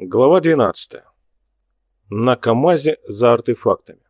Глава 12. На КАМАЗе за артефактами.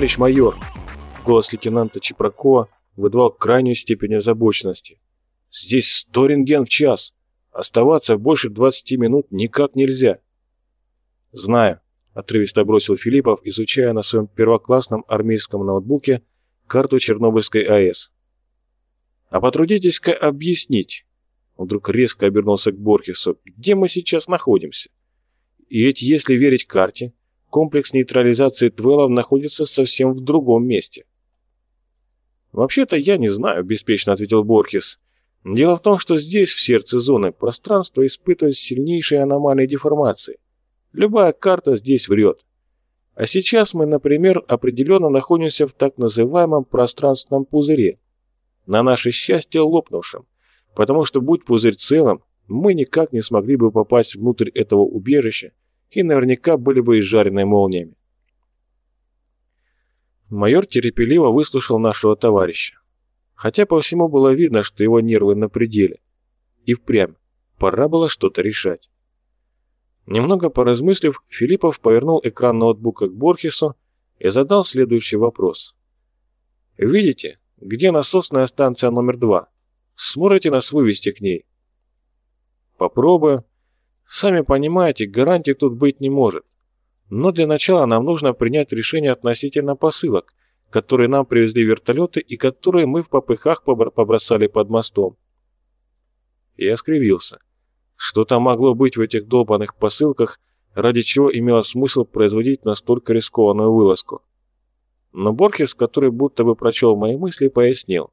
«Товарищ майор!» Голос лейтенанта Чепракова выдавал крайнюю степень озабоченности. «Здесь сто рентген в час. Оставаться больше 20 минут никак нельзя». «Знаю», — отрывисто бросил Филиппов, изучая на своем первоклассном армейском ноутбуке карту Чернобыльской АЭС. «А потрудитесь-ка объяснить». Он вдруг резко обернулся к Борхесу. «Где мы сейчас находимся? И ведь если верить карте, комплекс нейтрализации Твелов находится совсем в другом месте. «Вообще-то я не знаю», — беспечно ответил Борхес. «Дело в том, что здесь, в сердце зоны, пространство испытывает сильнейшие аномалии деформации. Любая карта здесь врет. А сейчас мы, например, определенно находимся в так называемом пространственном пузыре. На наше счастье лопнувшем, потому что, будь пузырь целым, мы никак не смогли бы попасть внутрь этого убежища и наверняка были бы изжарены молниями. Майор терпеливо выслушал нашего товарища. Хотя по всему было видно, что его нервы на пределе. И впрямь, пора было что-то решать. Немного поразмыслив, Филиппов повернул экран ноутбука к Борхесу и задал следующий вопрос. «Видите, где насосная станция номер два? Сможете нас вывести к ней?» «Попробую», Сами понимаете, гарантий тут быть не может. Но для начала нам нужно принять решение относительно посылок, которые нам привезли вертолеты и которые мы в попыхах побросали под мостом. Я скривился. Что там могло быть в этих долбанных посылках, ради чего имело смысл производить настолько рискованную вылазку? Но Борхес, который будто бы прочел мои мысли, пояснил.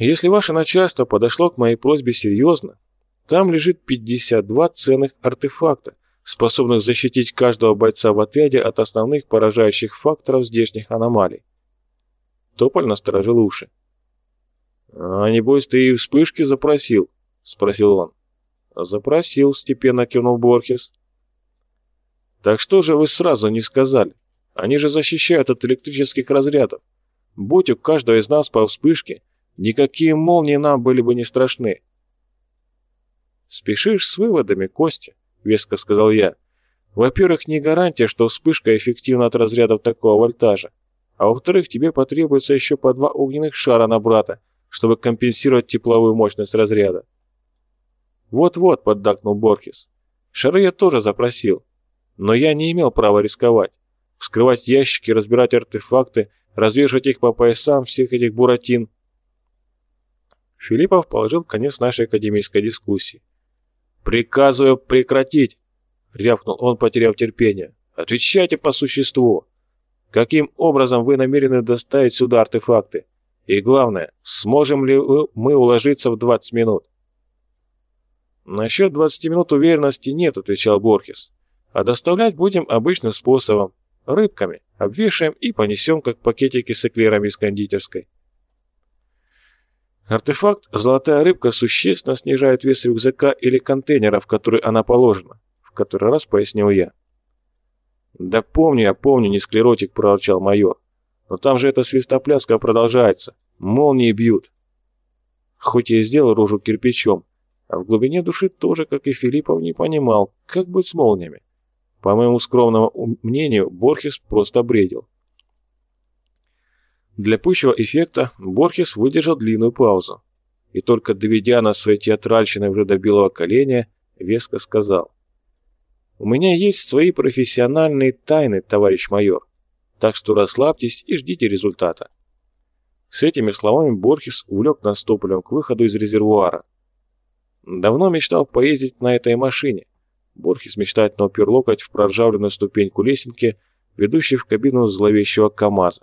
Если ваше начальство подошло к моей просьбе серьезно, там лежит 52 ценных артефакта, способных защитить каждого бойца в отряде от основных поражающих факторов здешних аномалий. Тополь насторожил уши. «А небось ты и вспышки запросил?» — спросил он. «Запросил», — степенно кивнул Борхес. «Так что же вы сразу не сказали? Они же защищают от электрических разрядов. Будь у каждого из нас по вспышке, никакие молнии нам были бы не страшны. «Спешишь с выводами, Костя», — веско сказал я. «Во-первых, не гарантия, что вспышка эффективна от разрядов такого вольтажа. А во-вторых, тебе потребуется еще по два огненных шара на брата, чтобы компенсировать тепловую мощность разряда». «Вот-вот», — поддакнул Борхес. «Шары я тоже запросил, но я не имел права рисковать. Вскрывать ящики, разбирать артефакты, развешивать их по поясам всех этих буратин». Филиппов положил конец нашей академической дискуссии. «Приказываю прекратить!» — рявкнул он, потеряв терпение. «Отвечайте по существу! Каким образом вы намерены доставить сюда артефакты? И главное, сможем ли мы уложиться в 20 минут?» «Насчет 20 минут уверенности нет», — отвечал Борхес. «А доставлять будем обычным способом. Рыбками. Обвешаем и понесем, как пакетики с эклерами из кондитерской». Артефакт «Золотая рыбка» существенно снижает вес рюкзака или контейнера, в который она положена, в который раз пояснил я. «Да помню я, помню, не склеротик», — проворчал майор. «Но там же эта свистопляска продолжается. Молнии бьют». Хоть я и сделал рожу кирпичом, а в глубине души тоже, как и Филиппов, не понимал, как быть с молниями. По моему скромному мнению, Борхес просто бредил. Для пущего эффекта Борхес выдержал длинную паузу и только доведя нас своей театральщиной уже до белого коленя, веско сказал. «У меня есть свои профессиональные тайны, товарищ майор, так что расслабьтесь и ждите результата». С этими словами Борхес увлек нас к выходу из резервуара. Давно мечтал поездить на этой машине. Борхес мечтательно упер локоть в проржавленную ступеньку лесенки, ведущей в кабину зловещего КамАЗа.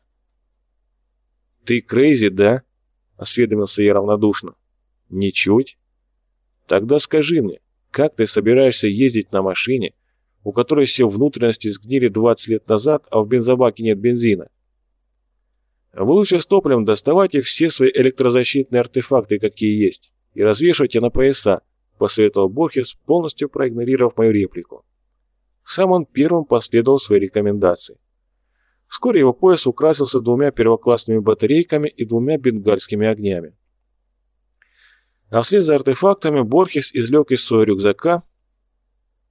«Ты крейзи, да?» — осведомился я равнодушно. «Ничуть. Тогда скажи мне, как ты собираешься ездить на машине, у которой все внутренности сгнили 20 лет назад, а в бензобаке нет бензина? Вы лучше с топливом доставайте все свои электрозащитные артефакты, какие есть, и развешивайте на пояса», — посоветовал Борхес, полностью проигнорировав мою реплику. Сам он первым последовал своей рекомендации. Вскоре его пояс украсился двумя первоклассными батарейками и двумя бенгальскими огнями. А вслед за артефактами Борхес извлек из своего рюкзака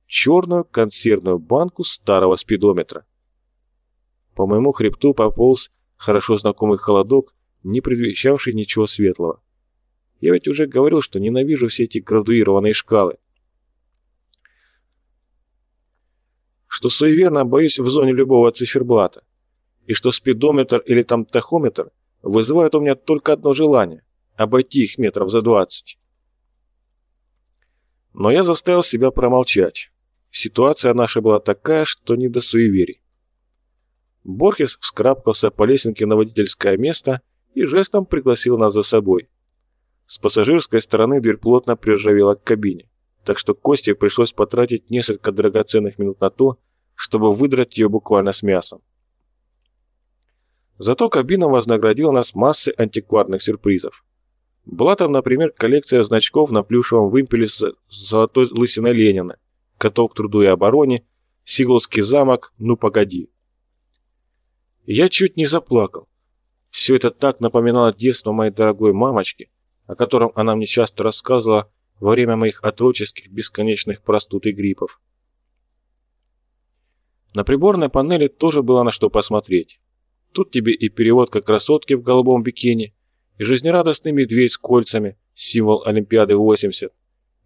черную консервную банку старого спидометра. По моему хребту пополз хорошо знакомый холодок, не предвещавший ничего светлого. Я ведь уже говорил, что ненавижу все эти градуированные шкалы. Что суеверно боюсь в зоне любого циферблата и что спидометр или там тахометр вызывают у меня только одно желание – обойти их метров за двадцать. Но я заставил себя промолчать. Ситуация наша была такая, что не до суеверий. Борхес вскрабкался по лесенке на водительское место и жестом пригласил нас за собой. С пассажирской стороны дверь плотно приржавела к кабине, так что Косте пришлось потратить несколько драгоценных минут на то, чтобы выдрать ее буквально с мясом. Зато кабина вознаградила нас массой антикварных сюрпризов. Была там, например, коллекция значков на плюшевом вымпеле с золотой лысиной Ленина, каток труду и обороне, Сиглский замок, ну погоди. Я чуть не заплакал. Все это так напоминало детство моей дорогой мамочки, о котором она мне часто рассказывала во время моих отроческих бесконечных простуд и гриппов. На приборной панели тоже было на что посмотреть. Тут тебе и переводка красотки в голубом бикини, и жизнерадостный медведь с кольцами, символ Олимпиады 80,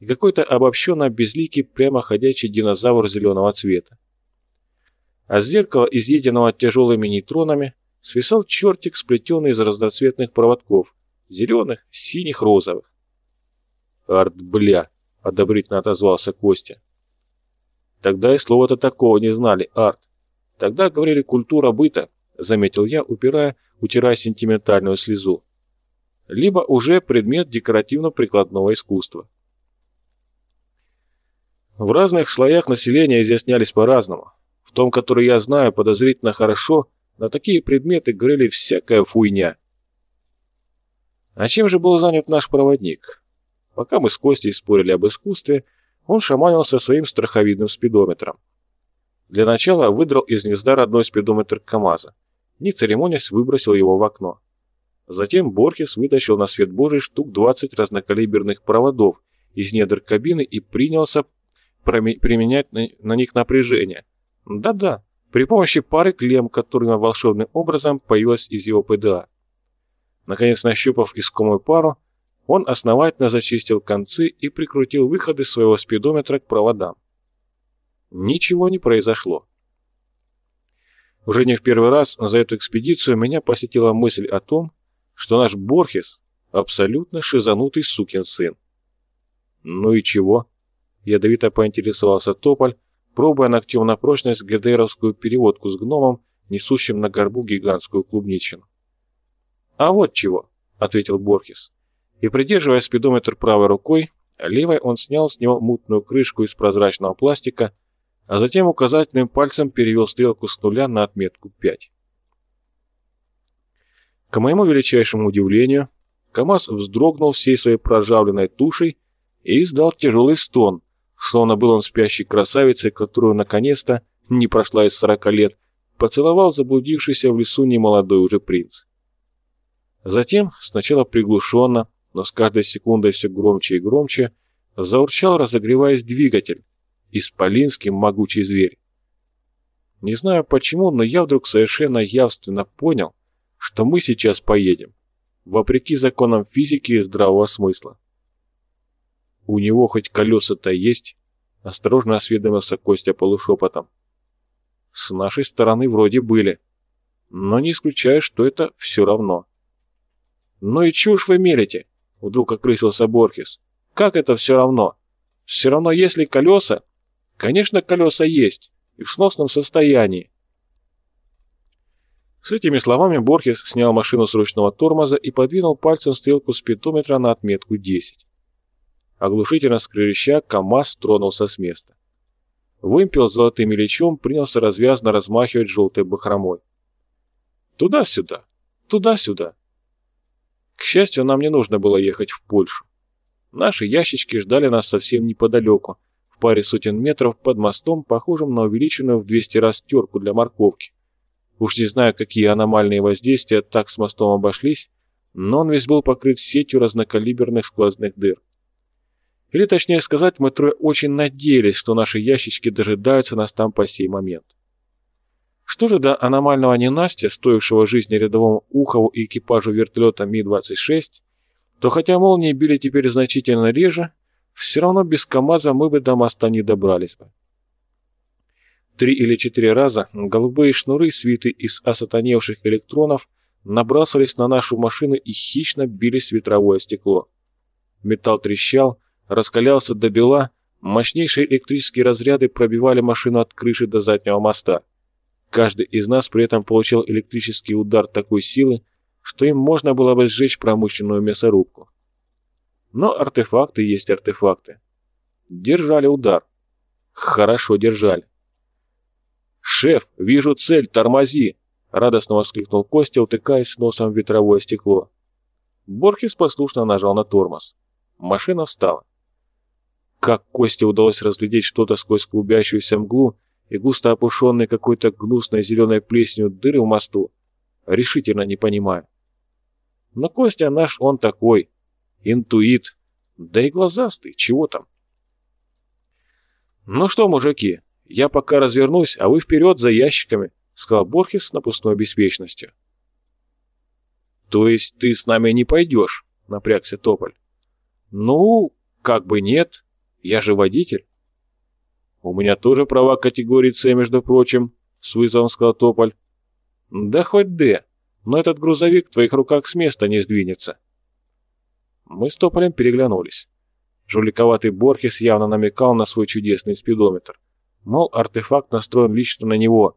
и какой-то обобщенно безликий прямоходящий динозавр зеленого цвета. А с зеркала, изъеденного тяжелыми нейтронами, свисал чертик, сплетенный из разноцветных проводков, зеленых, синих, розовых. «Арт, бля!» — одобрительно отозвался Костя. «Тогда и слова-то такого не знали, арт. Тогда говорили культура быта, заметил я, упирая, утирая сентиментальную слезу. Либо уже предмет декоративно-прикладного искусства. В разных слоях населения изъяснялись по-разному. В том, который я знаю подозрительно хорошо, на такие предметы говорили всякая фуйня. А чем же был занят наш проводник? Пока мы с Костей спорили об искусстве, он шаманил со своим страховидным спидометром. Для начала выдрал из гнезда родной спидометр КамАЗа не церемонясь, выбросил его в окно. Затем Борхес вытащил на свет Божий штук 20 разнокалиберных проводов из недр кабины и принялся применять на, них напряжение. Да-да, при помощи пары клем, которыми волшебным образом появилась из его ПДА. Наконец, нащупав искомую пару, он основательно зачистил концы и прикрутил выходы своего спидометра к проводам. Ничего не произошло. Уже не в первый раз за эту экспедицию меня посетила мысль о том, что наш Борхес — абсолютно шизанутый сукин сын. Ну и чего? Ядовито поинтересовался Тополь, пробуя ногтем на прочность ГДРовскую переводку с гномом, несущим на горбу гигантскую клубничину. «А вот чего», — ответил Борхес. И, придерживая спидометр правой рукой, левой он снял с него мутную крышку из прозрачного пластика, а затем указательным пальцем перевел стрелку с нуля на отметку 5. К моему величайшему удивлению, КамАЗ вздрогнул всей своей прожавленной тушей и издал тяжелый стон, словно был он спящей красавицей, которую наконец-то, не прошла из сорока лет, поцеловал заблудившийся в лесу немолодой уже принц. Затем, сначала приглушенно, но с каждой секундой все громче и громче, заурчал, разогреваясь двигатель, исполинский могучий зверь. Не знаю почему, но я вдруг совершенно явственно понял, что мы сейчас поедем, вопреки законам физики и здравого смысла. «У него хоть колеса-то есть?» — осторожно осведомился Костя полушепотом. «С нашей стороны вроде были, но не исключаю, что это все равно». «Ну и чушь вы мелите!» — вдруг окрысился Борхес. «Как это все равно? Все равно, если колеса, Конечно, колеса есть, и в сносном состоянии. С этими словами Борхес снял машину с ручного тормоза и подвинул пальцем стрелку спидометра на отметку 10. Оглушительно скрежеща, КамАЗ тронулся с места. Вымпел золотым мелечом принялся развязно размахивать желтой бахромой. Туда-сюда, туда-сюда. К счастью, нам не нужно было ехать в Польшу. Наши ящички ждали нас совсем неподалеку, паре сотен метров под мостом, похожим на увеличенную в 200 раз терку для морковки. Уж не знаю, какие аномальные воздействия так с мостом обошлись, но он весь был покрыт сетью разнокалиберных сквозных дыр. Или точнее сказать, мы трое очень надеялись, что наши ящички дожидаются нас там по сей момент. Что же до аномального ненастья, стоившего жизни рядовому Ухову и экипажу вертолета Ми-26, то хотя молнии били теперь значительно реже, все равно без КамАЗа мы бы до моста не добрались бы. Три или четыре раза голубые шнуры, свиты из осатаневших электронов, набрасывались на нашу машину и хищно бились в ветровое стекло. Металл трещал, раскалялся до бела, мощнейшие электрические разряды пробивали машину от крыши до заднего моста. Каждый из нас при этом получил электрический удар такой силы, что им можно было бы сжечь промышленную мясорубку. Но артефакты есть артефакты. Держали удар. Хорошо держали. «Шеф, вижу цель, тормози!» — радостно воскликнул Костя, утыкаясь носом в ветровое стекло. Борхес послушно нажал на тормоз. Машина встала. Как Косте удалось разглядеть что-то сквозь клубящуюся мглу и густо опушенной какой-то гнусной зеленой плесенью дыры в мосту, решительно не понимаю. Но Костя наш он такой, интуит, да и глазастый, чего там. «Ну что, мужики, я пока развернусь, а вы вперед за ящиками», — сказал Борхес с напускной беспечностью. «То есть ты с нами не пойдешь?» — напрягся Тополь. «Ну, как бы нет, я же водитель». «У меня тоже права категории С, между прочим», — с вызовом сказал Тополь. «Да хоть Д, но этот грузовик в твоих руках с места не сдвинется». Мы с Тополем переглянулись. Жуликоватый Борхес явно намекал на свой чудесный спидометр. Мол, артефакт настроен лично на него,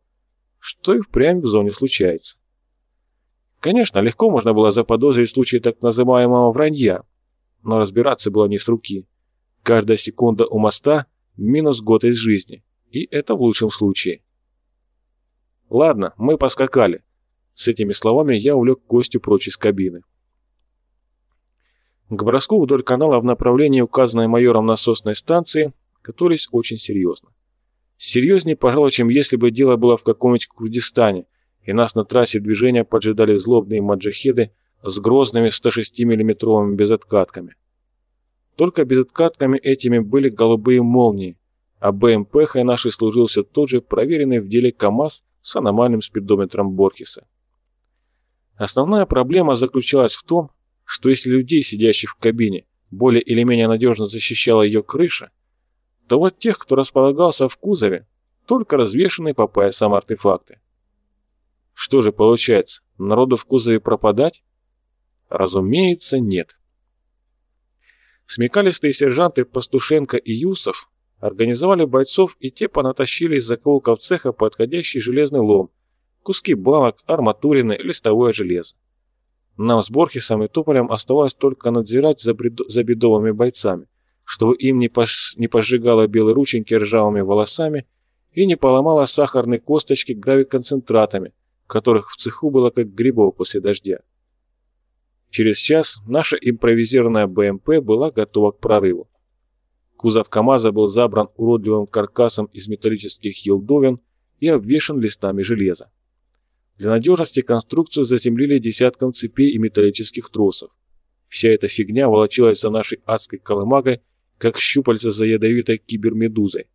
что и впрямь в зоне случается. Конечно, легко можно было заподозрить случай так называемого вранья, но разбираться было не с руки. Каждая секунда у моста – минус год из жизни, и это в лучшем случае. Ладно, мы поскакали. С этими словами я увлек Костю прочь из кабины. К броску вдоль канала в направлении, указанной майором насосной станции, готовились очень серьезно. Серьезнее, пожалуй, чем если бы дело было в каком-нибудь Курдистане, и нас на трассе движения поджидали злобные маджахеды с грозными 106 миллиметровыми безоткатками. Только безоткатками этими были голубые молнии, а БМП нашей служился тот же проверенный в деле КАМАЗ с аномальным спидометром Борхеса. Основная проблема заключалась в том, что если людей, сидящих в кабине, более или менее надежно защищала ее крыша, то вот тех, кто располагался в кузове, только развешанные по поясам артефакты. Что же получается, народу в кузове пропадать? Разумеется, нет. Смекалистые сержанты Пастушенко и Юсов организовали бойцов, и те понатащили из закоулков цеха подходящий железный лом, куски балок, арматурины, листовое железо. Нам с Борхесом и Туполем оставалось только надзирать за, бредо... за бедовыми бойцами, чтобы им не, пош... не пожигало белые рученьки ржавыми волосами и не поломало сахарные косточки гравиконцентратами, которых в цеху было как грибов после дождя. Через час наша импровизированная БМП была готова к прорыву. Кузов КамАЗа был забран уродливым каркасом из металлических елдовин и обвешан листами железа. Для надежности конструкцию заземлили десятком цепей и металлических тросов. Вся эта фигня волочилась за нашей адской колымагой, как щупальца за ядовитой кибермедузой.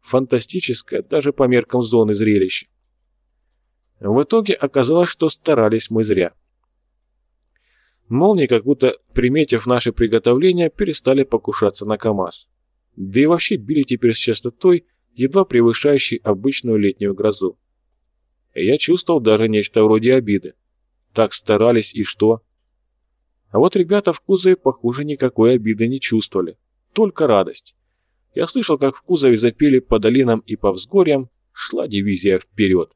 Фантастическое даже по меркам зоны зрелище. В итоге оказалось, что старались мы зря. Молнии, как будто приметив наши приготовления, перестали покушаться на КАМАЗ. Да и вообще били теперь с частотой, едва превышающей обычную летнюю грозу. Я чувствовал даже нечто вроде обиды. Так старались и что? А вот ребята в кузове, похоже, никакой обиды не чувствовали. Только радость. Я слышал, как в кузове запели по долинам и по взгорьям, шла дивизия вперед.